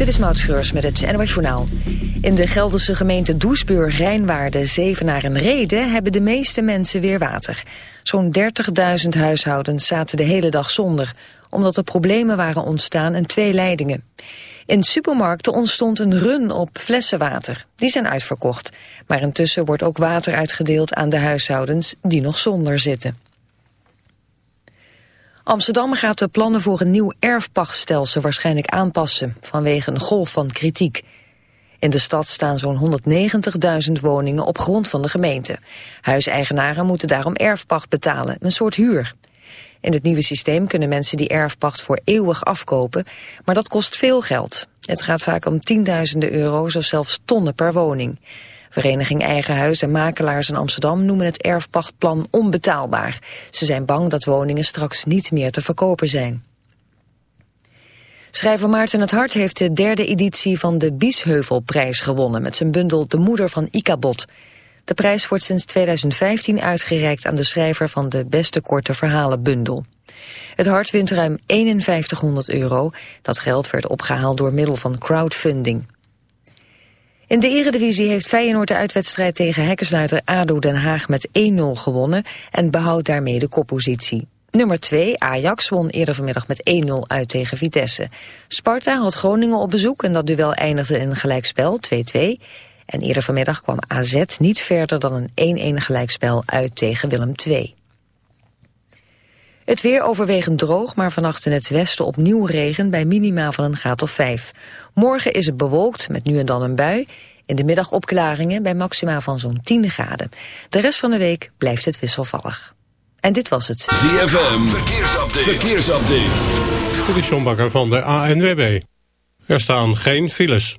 Dit is Maud Schreurs met het NOS Journaal. In de Gelderse gemeente Doesburg, Rijnwaarden, Zevenaar en Rede... hebben de meeste mensen weer water. Zo'n 30.000 huishoudens zaten de hele dag zonder... omdat er problemen waren ontstaan en twee leidingen. In supermarkten ontstond een run op flessenwater. Die zijn uitverkocht. Maar intussen wordt ook water uitgedeeld aan de huishoudens die nog zonder zitten. Amsterdam gaat de plannen voor een nieuw erfpachtstelsel waarschijnlijk aanpassen vanwege een golf van kritiek. In de stad staan zo'n 190.000 woningen op grond van de gemeente. Huiseigenaren moeten daarom erfpacht betalen, een soort huur. In het nieuwe systeem kunnen mensen die erfpacht voor eeuwig afkopen, maar dat kost veel geld. Het gaat vaak om tienduizenden euro's of zelfs tonnen per woning. Vereniging Eigen Huis en makelaars in Amsterdam noemen het erfpachtplan onbetaalbaar. Ze zijn bang dat woningen straks niet meer te verkopen zijn. Schrijver Maarten het Hart heeft de derde editie van de Biesheuvelprijs gewonnen... met zijn bundel De Moeder van Ikabot. De prijs wordt sinds 2015 uitgereikt aan de schrijver van de beste korte verhalenbundel. Het Hart wint ruim 5100 euro. Dat geld werd opgehaald door middel van crowdfunding. In de eredivisie heeft Feyenoord de uitwedstrijd tegen hekkensluiter ADO Den Haag met 1-0 gewonnen en behoudt daarmee de koppositie. Nummer 2, Ajax, won eerder vanmiddag met 1-0 uit tegen Vitesse. Sparta had Groningen op bezoek en dat duel eindigde in een gelijkspel, 2-2. En eerder vanmiddag kwam AZ niet verder dan een 1-1 gelijkspel uit tegen Willem II. Het weer overwegend droog, maar vannacht in het westen opnieuw regen bij minima van een graad of 5. Morgen is het bewolkt met nu en dan een bui. In de middag opklaringen bij maxima van zo'n 10 graden. De rest van de week blijft het wisselvallig. En dit was het. ZFM, verkeersupdate. verkeersupdate. Dit is John Bakker van de ANWB. Er staan geen files.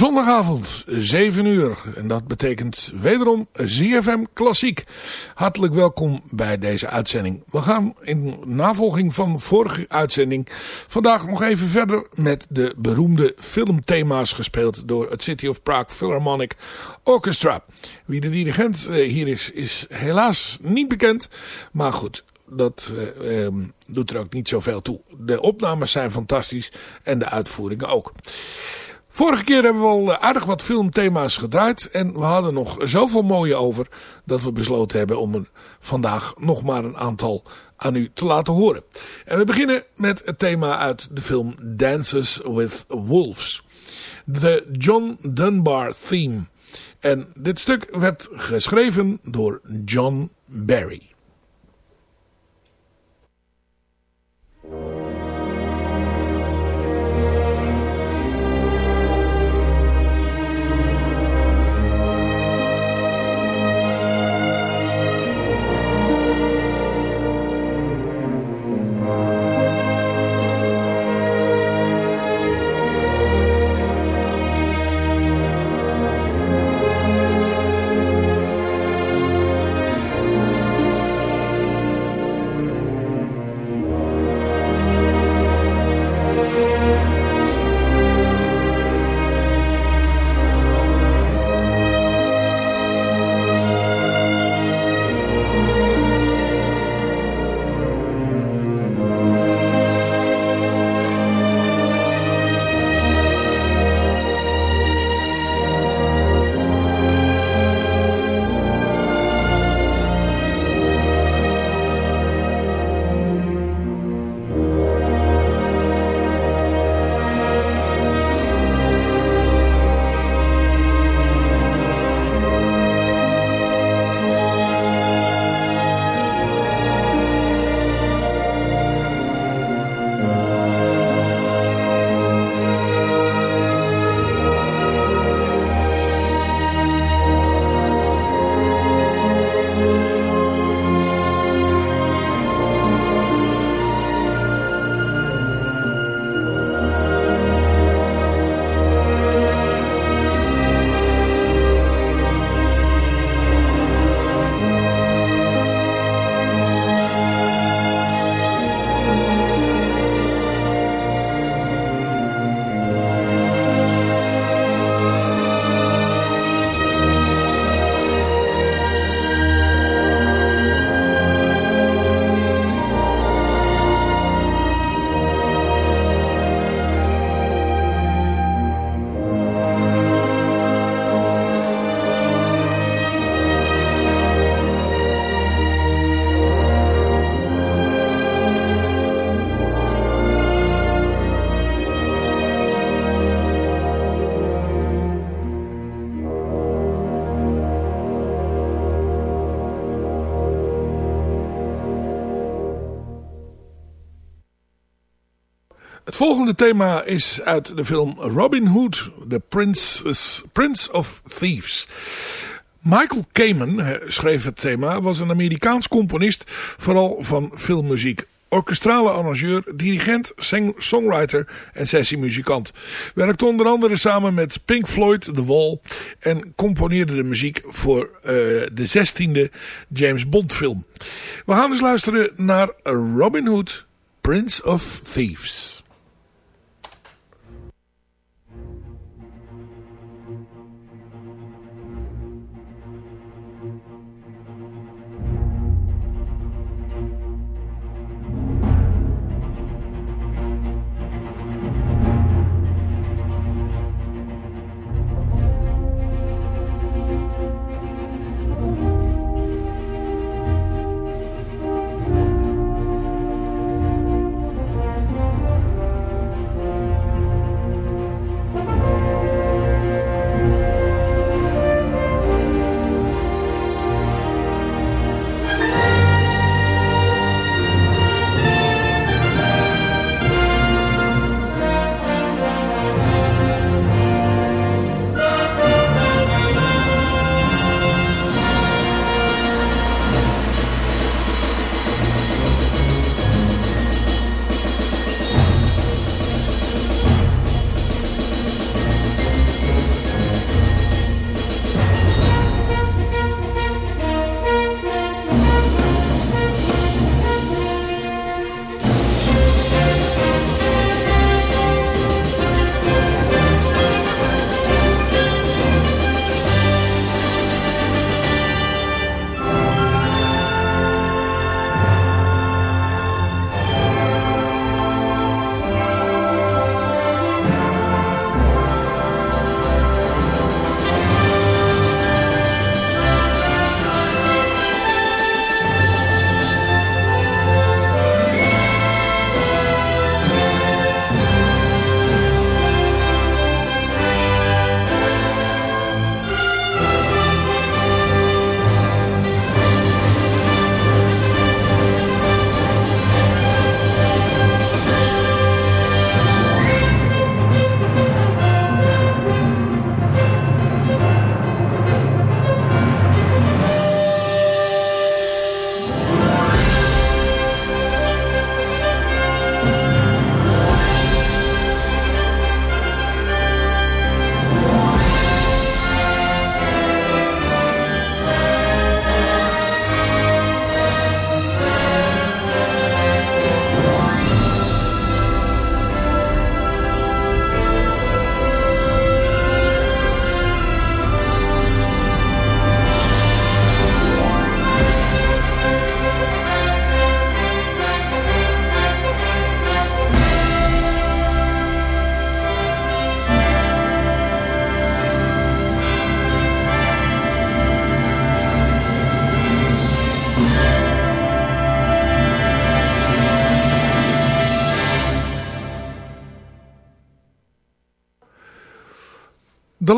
Zondagavond, 7 uur. En dat betekent wederom ZFM Klassiek. Hartelijk welkom bij deze uitzending. We gaan in navolging van vorige uitzending vandaag nog even verder met de beroemde filmthema's gespeeld door het City of Prague Philharmonic Orchestra. Wie de dirigent eh, hier is, is helaas niet bekend. Maar goed, dat eh, ehm, doet er ook niet zoveel toe. De opnames zijn fantastisch en de uitvoeringen ook. Vorige keer hebben we al eh, aardig wat filmthema's gedraaid. En we hadden nog zoveel mooie over. Dat we besloten hebben om er vandaag nog maar een aantal aan u te laten horen. En we beginnen met het thema uit de film Dances with Wolves. De John Dunbar Theme. En dit stuk werd geschreven door John Barry. Volgende thema is uit de film Robin Hood, The Prince, Prince of Thieves. Michael Kamen schreef het thema, was een Amerikaans componist, vooral van filmmuziek. Orkestrale arrangeur, dirigent, songwriter en sessiemuzikant. Werkte onder andere samen met Pink Floyd, The Wall en componeerde de muziek voor uh, de zestiende James Bond film. We gaan dus luisteren naar Robin Hood, Prince of Thieves.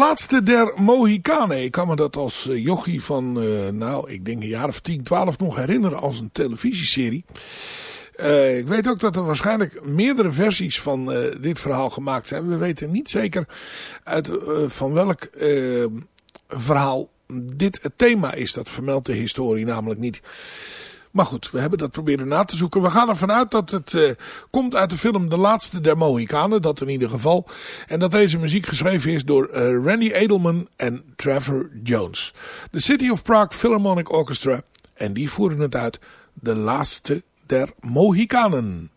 Laatste der Mohikanen. Ik kan me dat als uh, jochie van, uh, nou, ik denk een jaar of 10, 12 nog herinneren als een televisieserie. Uh, ik weet ook dat er waarschijnlijk meerdere versies van dit verhaal gemaakt zijn. We weten niet zeker uit, van welk verhaal dit het thema is. Dat vermeldt de historie namelijk niet. Maar goed, we hebben dat proberen na te zoeken. We gaan ervan uit dat het uh, komt uit de film De Laatste der Mohikanen. Dat in ieder geval. En dat deze muziek geschreven is door uh, Randy Edelman en Trevor Jones. De City of Prague Philharmonic Orchestra. En die voeren het uit De Laatste der Mohikanen.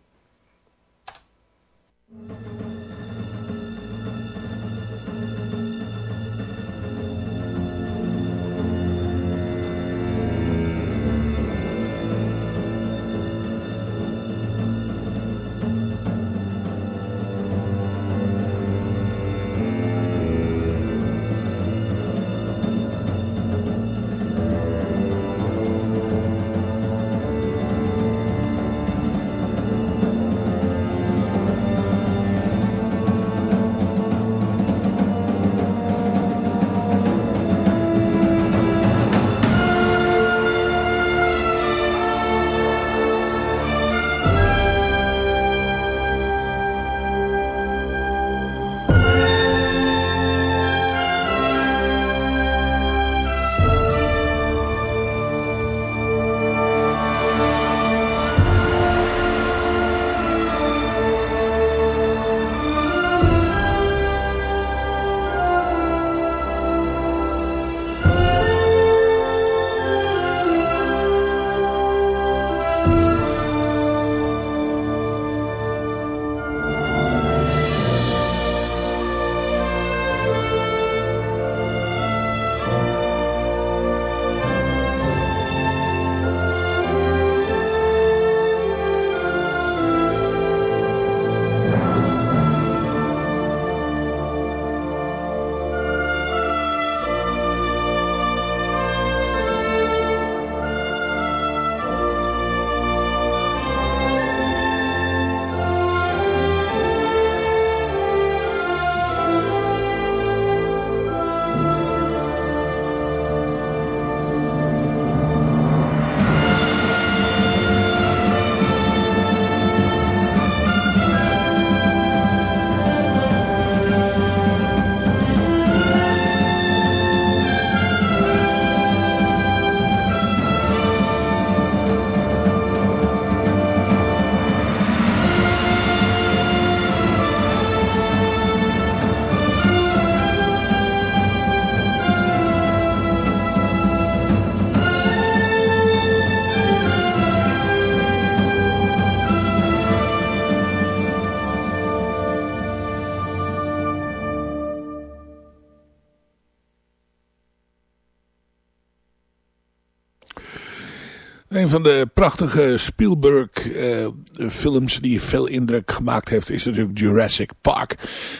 Een van de prachtige Spielberg uh, films die veel indruk gemaakt heeft is natuurlijk Jurassic Park.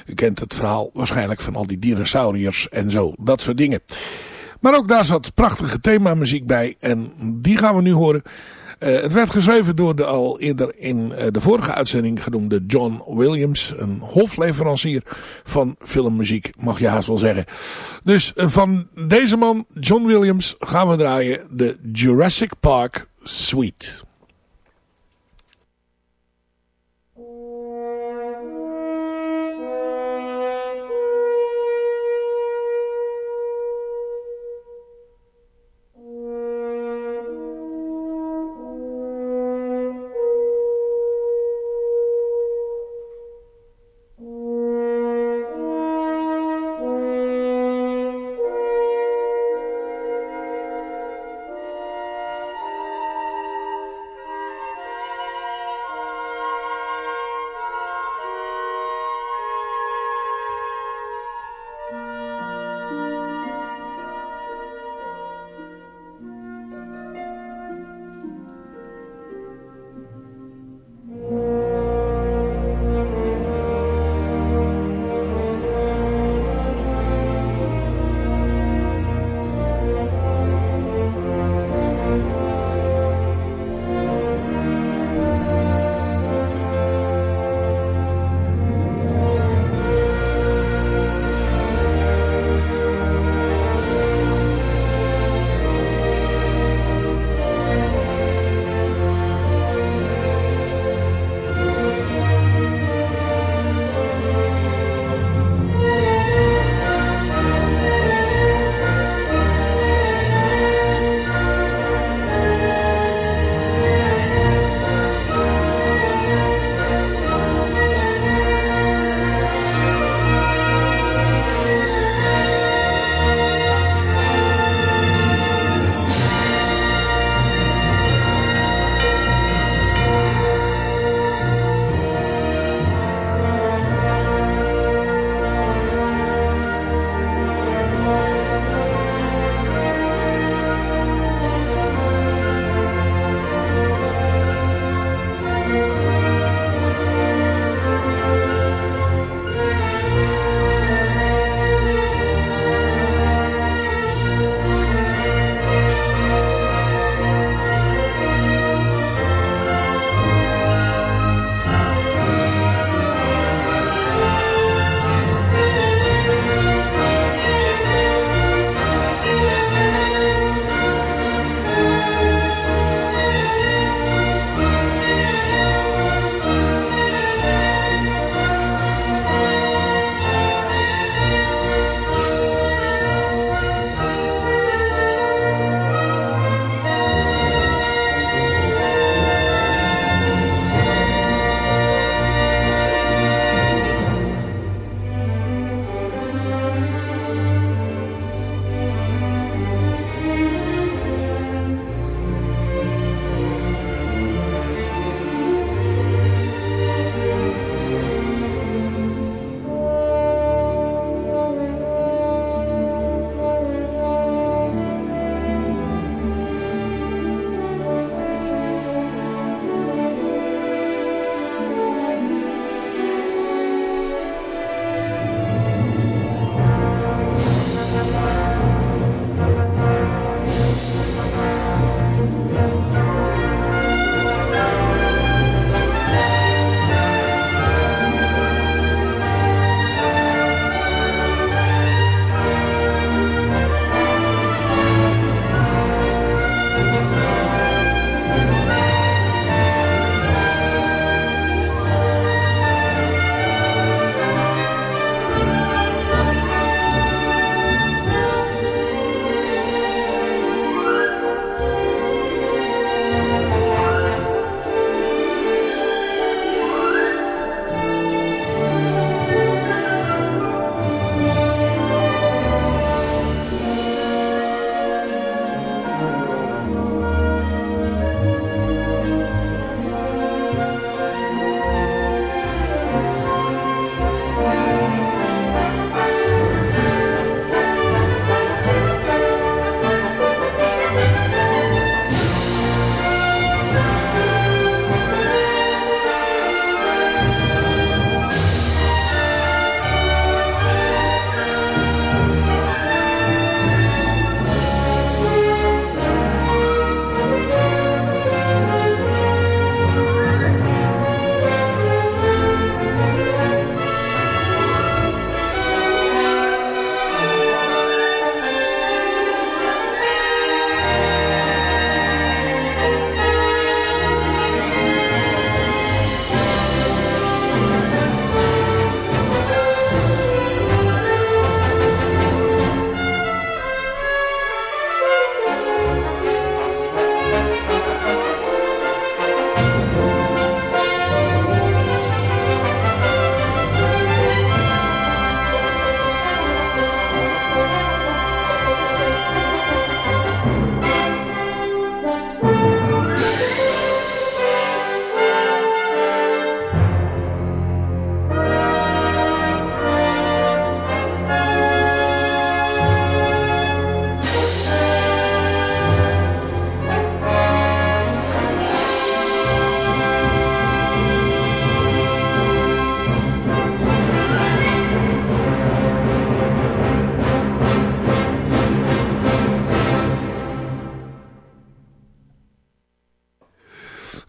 U kent het verhaal waarschijnlijk van al die dinosauriërs en zo. Dat soort dingen. Maar ook daar zat prachtige themamuziek bij en die gaan we nu horen. Uh, het werd geschreven door de al eerder in uh, de vorige uitzending genoemde John Williams. Een hofleverancier van filmmuziek, mag je haast wel zeggen. Dus uh, van deze man, John Williams, gaan we draaien de Jurassic Park Suite.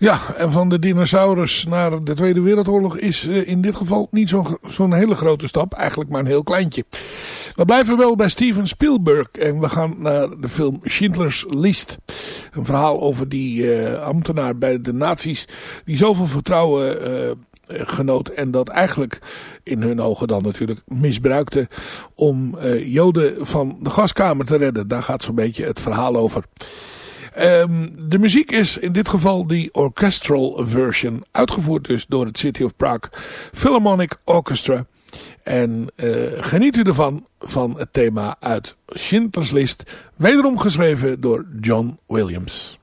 Ja, en van de dinosaurus naar de Tweede Wereldoorlog is uh, in dit geval niet zo'n zo hele grote stap. Eigenlijk maar een heel kleintje. We blijven wel bij Steven Spielberg en we gaan naar de film Schindler's List. Een verhaal over die uh, ambtenaar bij de nazi's die zoveel vertrouwen uh, genoot en dat eigenlijk in hun ogen dan natuurlijk misbruikte om joden van de gaskamer te redden. Daar gaat zo'n beetje het verhaal over. Um, de muziek is in dit geval die orchestral version, uitgevoerd dus door het City of Prague Philharmonic Orchestra. En uh, geniet u ervan, van het thema uit Schindler's List, wederom geschreven door John Williams.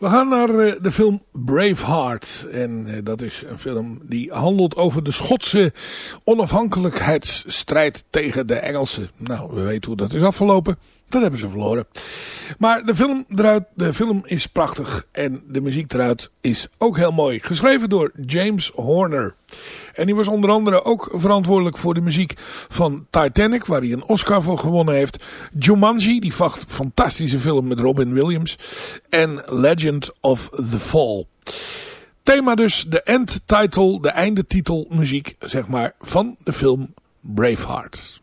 We gaan naar uh, de film Braveheart. En uh, dat is een film die handelt over de Schotse onafhankelijkheidsstrijd tegen de Engelsen. Nou, we weten hoe dat is afgelopen. Dat hebben ze verloren. Maar de film, eruit, de film is prachtig en de muziek eruit is ook heel mooi. Geschreven door James Horner. En die was onder andere ook verantwoordelijk voor de muziek van Titanic, waar hij een Oscar voor gewonnen heeft. Jumanji, die fantastische film met Robin Williams. En Legend of the Fall. Thema dus de end title, de eindetitel muziek, zeg maar, van de film Braveheart.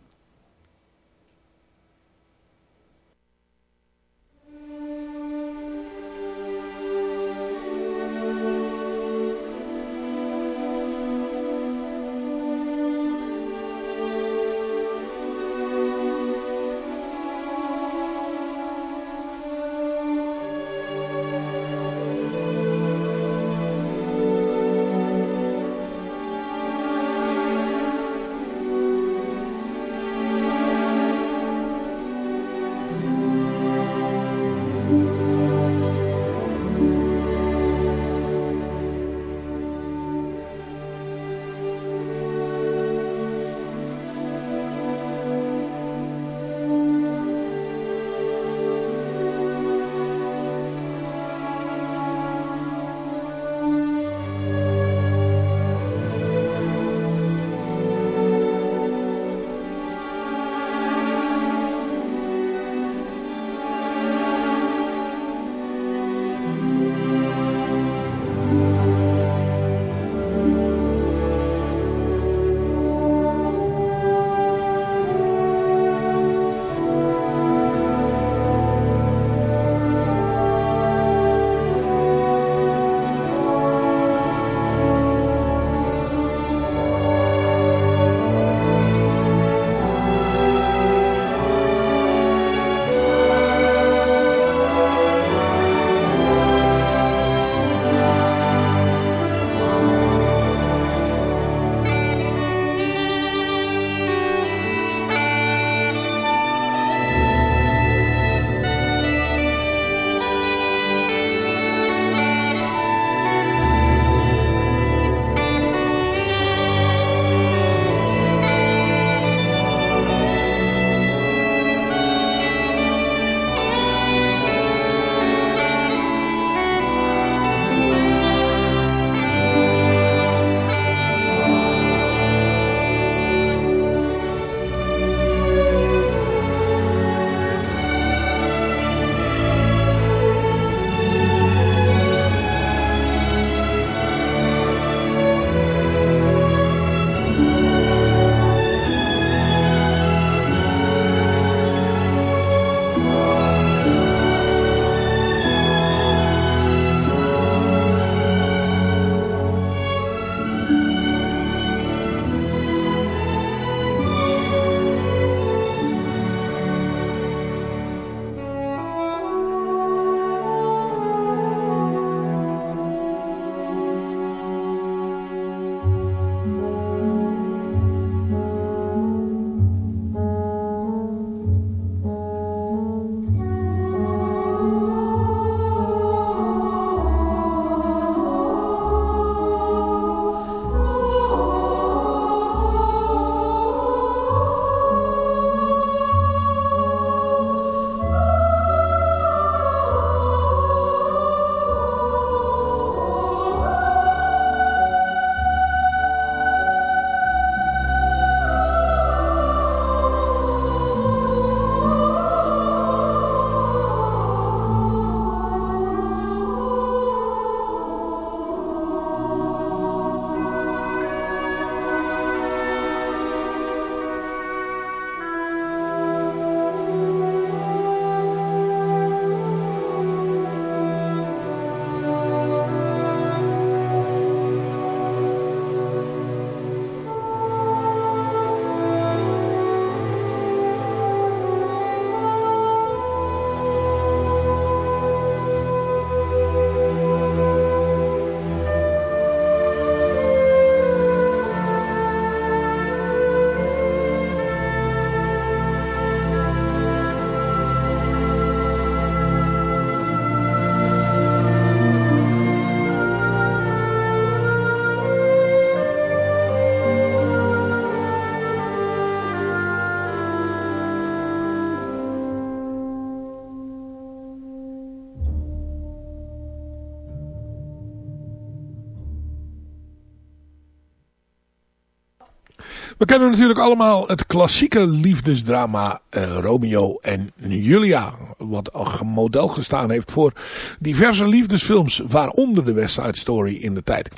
Kennen natuurlijk allemaal het klassieke liefdesdrama uh, Romeo en Julia. Wat model gestaan heeft voor diverse liefdesfilms. Waaronder de West Side Story in de tijd.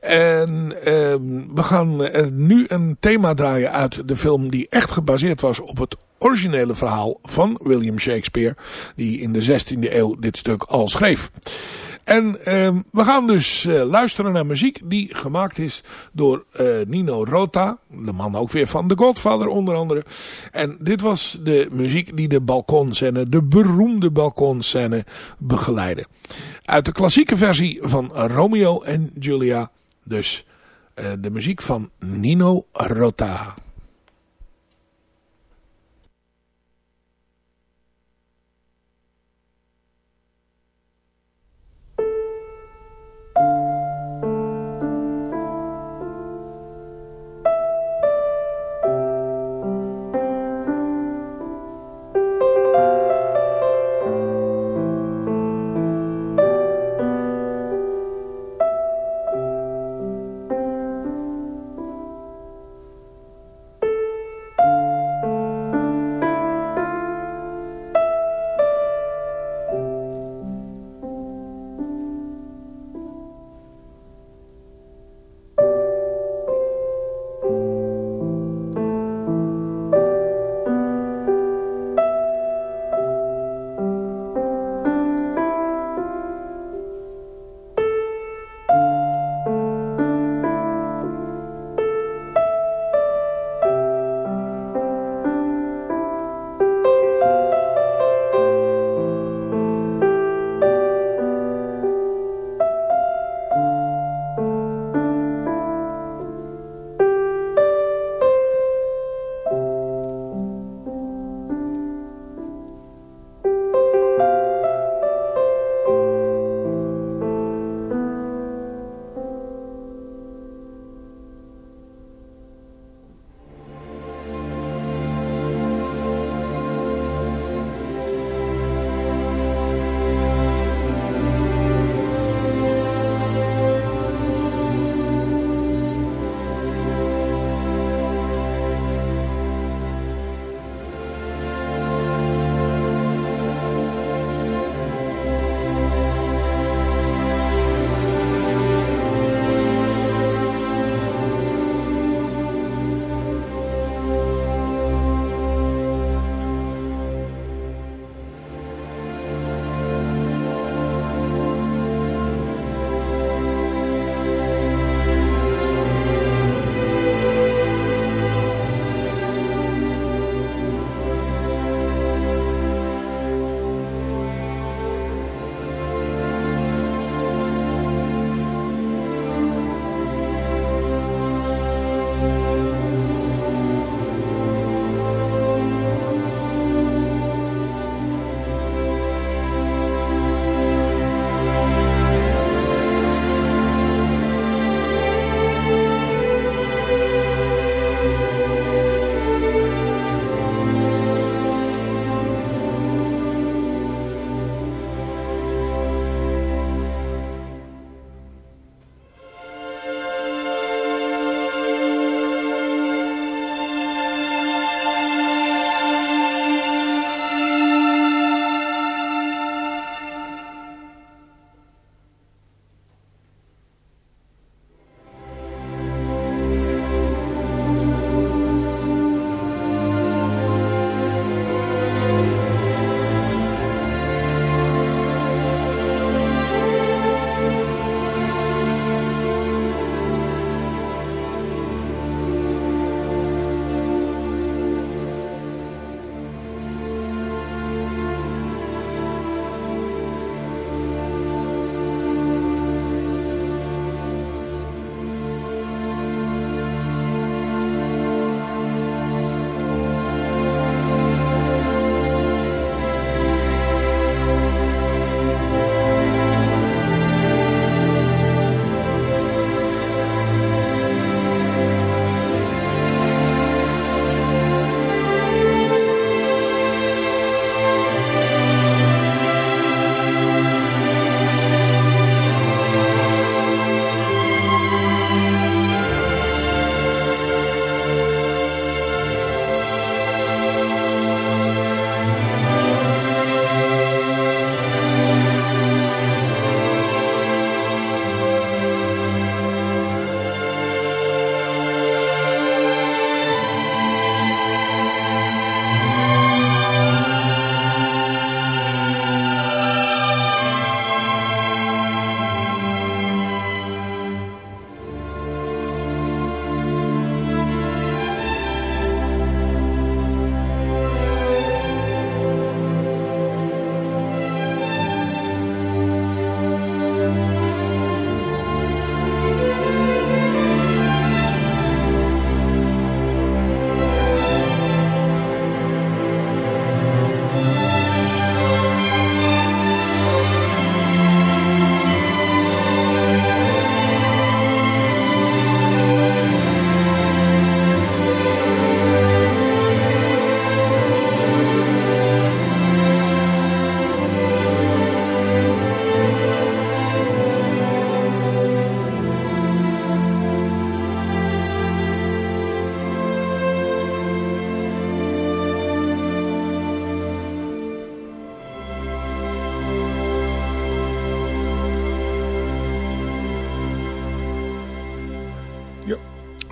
En uh, we gaan uh, nu een thema draaien uit de film die echt gebaseerd was op het originele verhaal van William Shakespeare. Die in de 16e eeuw dit stuk al schreef. En uh, we gaan dus uh, luisteren naar muziek die gemaakt is door uh, Nino Rota. De man ook weer van The Godfather onder andere. En dit was de muziek die de balkonscène, de beroemde balkonscène begeleidde. Uit de klassieke versie van Romeo en Julia. Dus uh, de muziek van Nino Rota.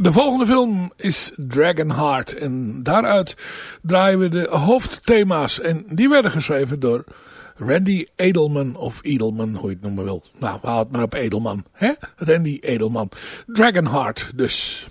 De volgende film is Dragonheart. En daaruit draaien we de hoofdthema's. En die werden geschreven door Randy Edelman of Edelman, hoe je het noemen wil. Nou, we houden het maar op Edelman. Hè? Randy Edelman. Dragonheart dus.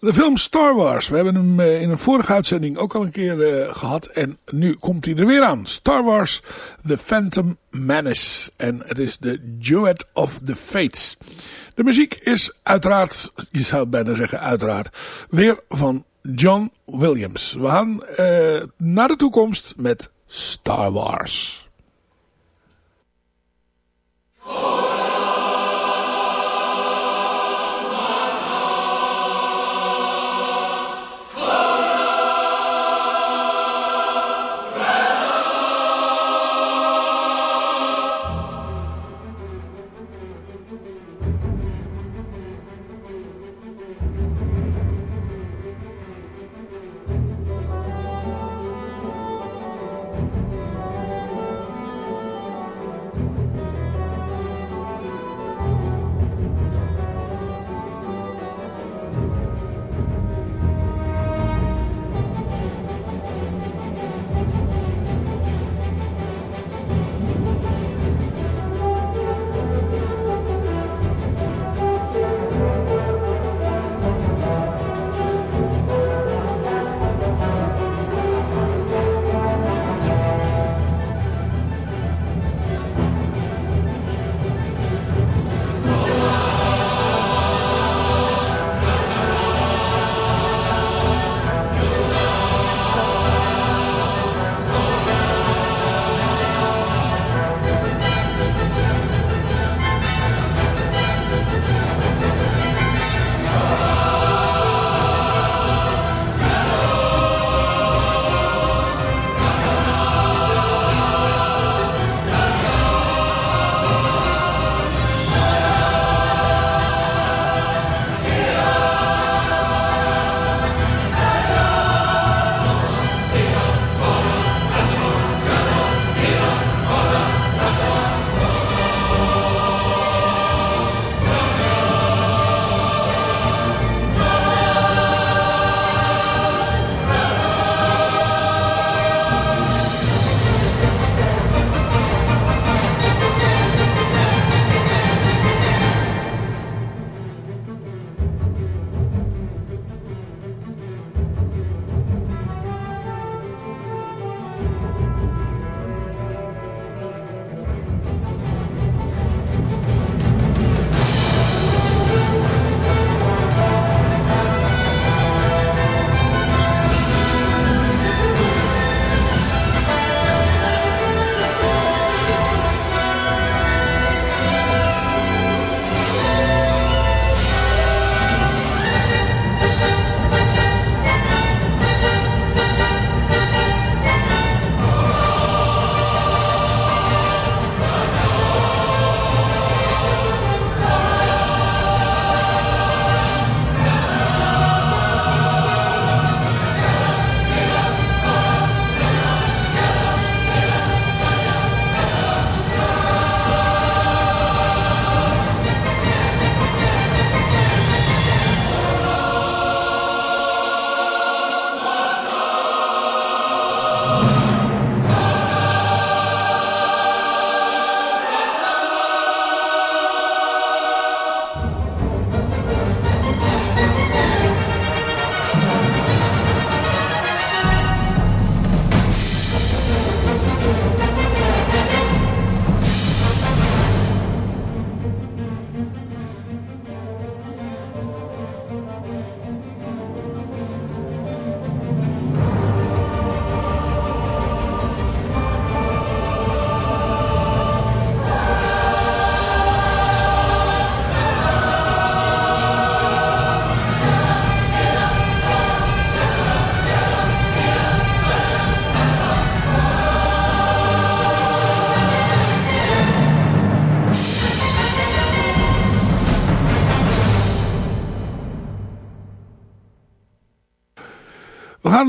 De film Star Wars. We hebben hem eh, in een vorige uitzending ook al een keer uh, gehad. En nu komt hij er weer aan. Star Wars The Phantom Menace. En het is de Duet of the Fates. De muziek is uiteraard, je zou bijna zeggen uiteraard, weer van John Williams. We gaan uh, naar de toekomst met Star Wars.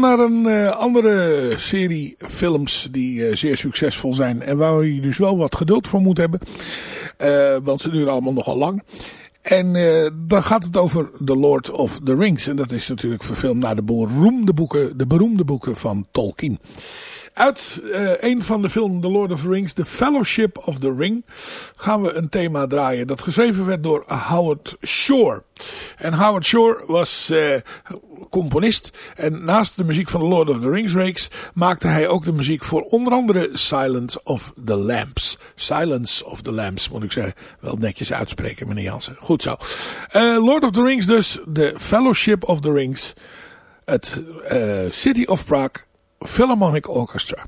Naar een uh, andere serie films die uh, zeer succesvol zijn. En waar je dus wel wat geduld voor moet hebben. Uh, want ze duren allemaal nogal lang. En dan gaat het over The Lord of the Rings. En dat is natuurlijk verfilmd naar de beroemde boeken, de beroemde boeken van Tolkien. Uit uh, een van de films The Lord of the Rings, The Fellowship of the Ring, gaan we een thema draaien dat geschreven werd door Howard Shore. En Howard Shore was uh, componist. En naast de muziek van de Lord of the Rings reeks maakte hij ook de muziek voor onder andere Silence of the Lamps. Silence of the Lamps moet ik zeggen. Wel netjes uitspreken meneer Jansen. Goed zo. Uh, Lord of the Rings dus. De Fellowship of the Rings. Het City of Prague Philharmonic Orchestra.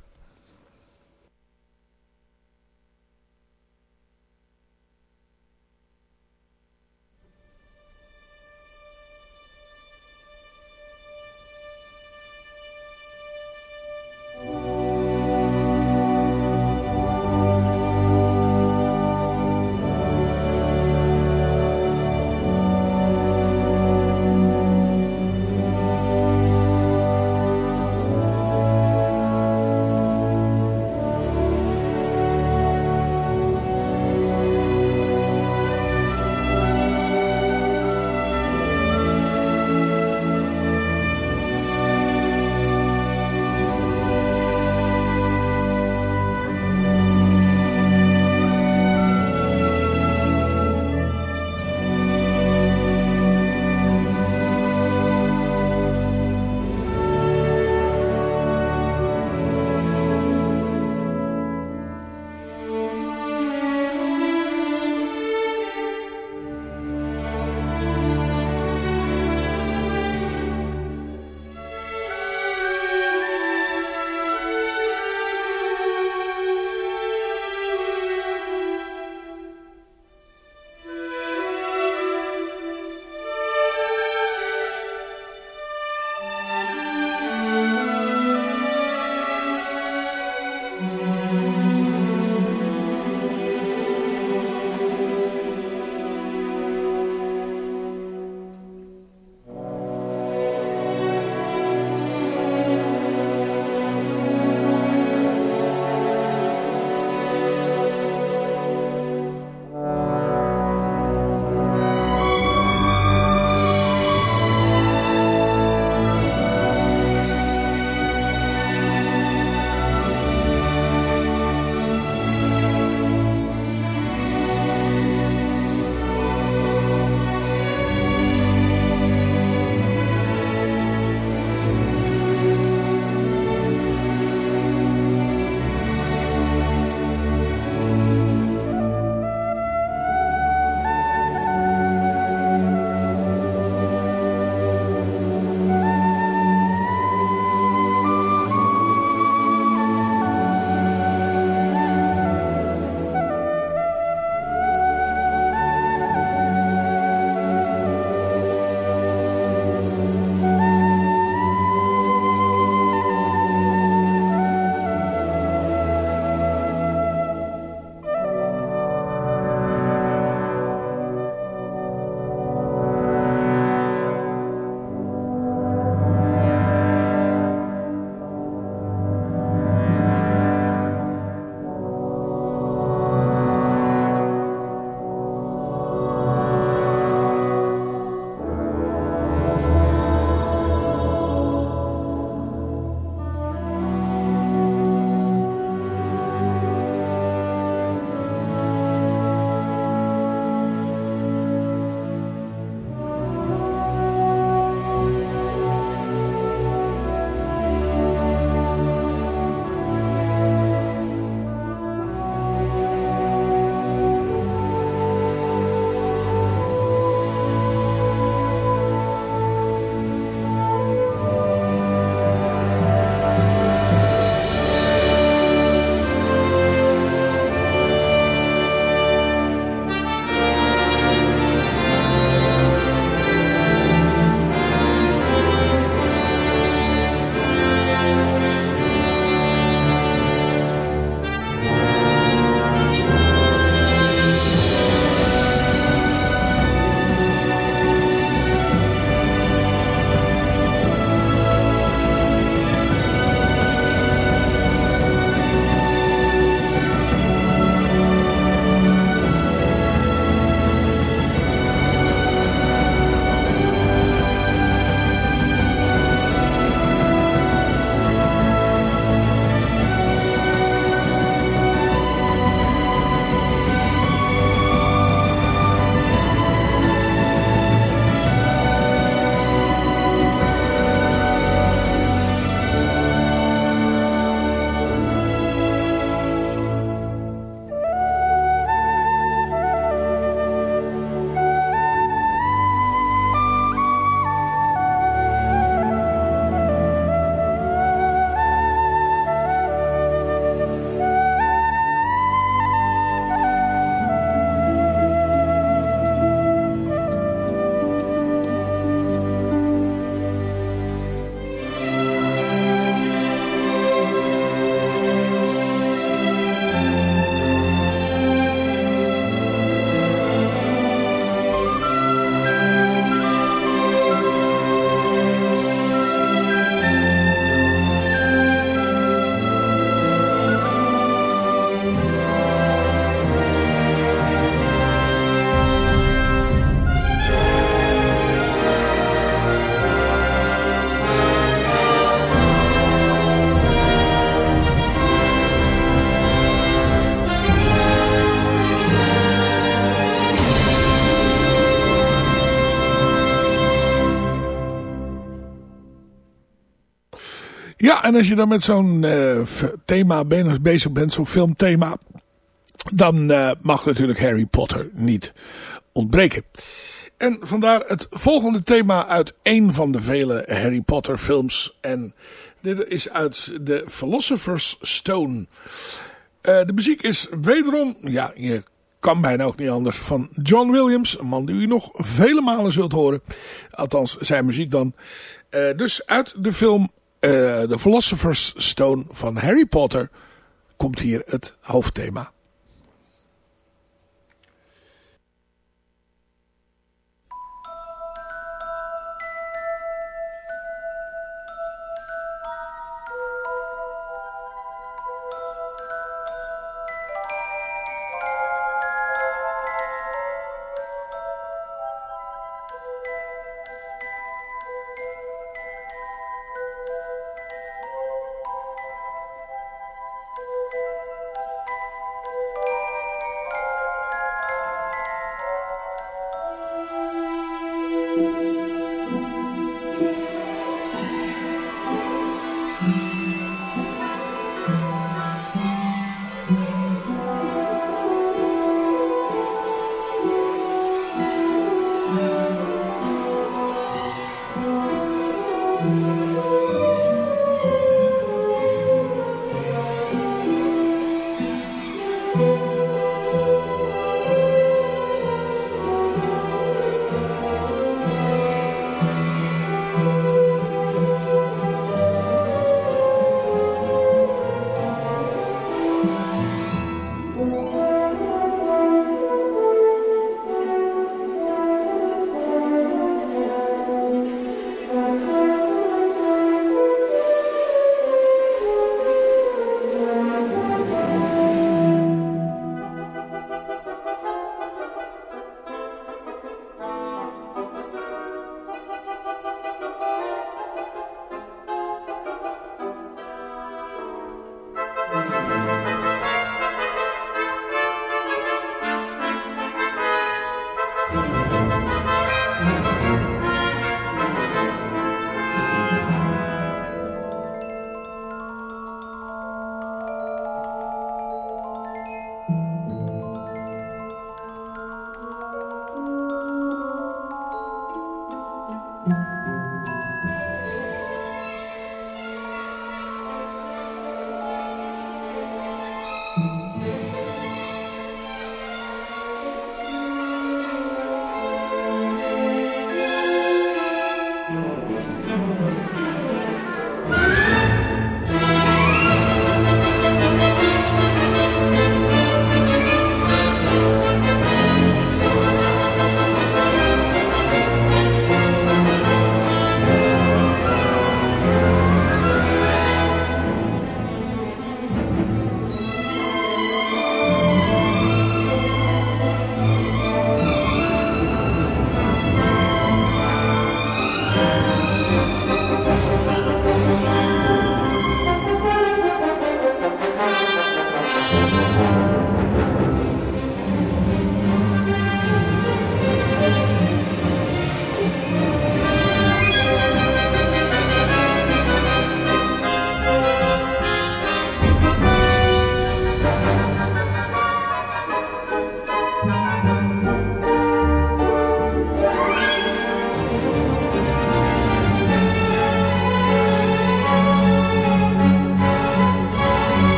Ja, en als je dan met zo'n uh, thema bezig bent, zo'n filmthema, dan uh, mag natuurlijk Harry Potter niet ontbreken. En vandaar het volgende thema uit een van de vele Harry Potter films. En dit is uit The Philosopher's Stone. Uh, de muziek is wederom, ja, je kan bijna ook niet anders, van John Williams. Een man die u nog vele malen zult horen. Althans, zijn muziek dan. Dus uit de film uh, The Philosopher's Stone van Harry Potter komt hier het hoofdthema.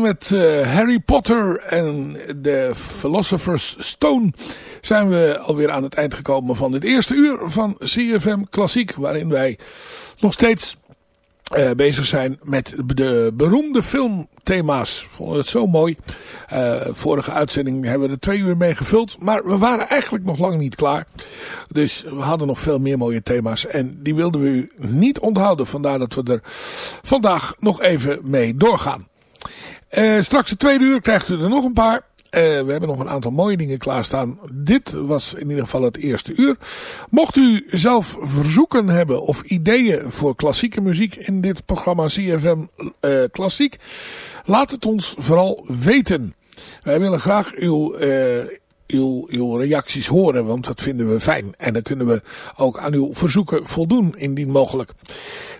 Met uh, Harry Potter en de Philosopher's Stone zijn we alweer aan het eind gekomen van dit eerste uur van CFM Klassiek. Waarin wij nog steeds uh, bezig zijn met de beroemde filmthema's. Vonden het zo mooi. Uh, vorige uitzending hebben we er twee uur mee gevuld. Maar we waren eigenlijk nog lang niet klaar. Dus we hadden nog veel meer mooie thema's. En die wilden we u niet onthouden. Vandaar dat we er vandaag nog even mee doorgaan. Uh, straks de tweede uur krijgt u er nog een paar. Uh, we hebben nog een aantal mooie dingen klaarstaan. Dit was in ieder geval het eerste uur. Mocht u zelf verzoeken hebben of ideeën voor klassieke muziek in dit programma CFM uh, Klassiek. Laat het ons vooral weten. Wij willen graag uw... Uw, reacties horen, want dat vinden we fijn. En dan kunnen we ook aan uw verzoeken voldoen, indien mogelijk.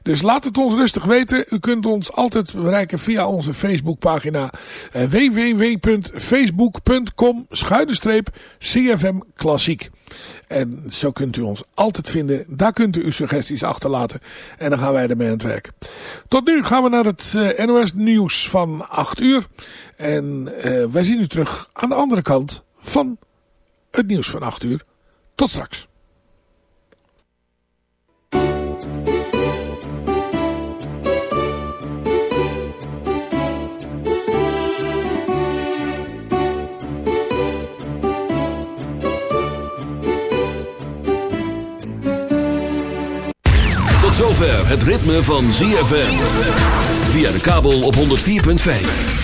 Dus laat het ons rustig weten. U kunt ons altijd bereiken via onze Facebookpagina uh, www.facebook.com CFM Klassiek. En zo kunt u ons altijd vinden. Daar kunt u uw suggesties achterlaten. En dan gaan wij ermee aan het werk. Tot nu gaan we naar het uh, NOS nieuws van 8 uur. En uh, wij zien u terug aan de andere kant van het nieuws van 8 uur. Tot straks. Tot zover het ritme van ZFM. Via de kabel op 104.5.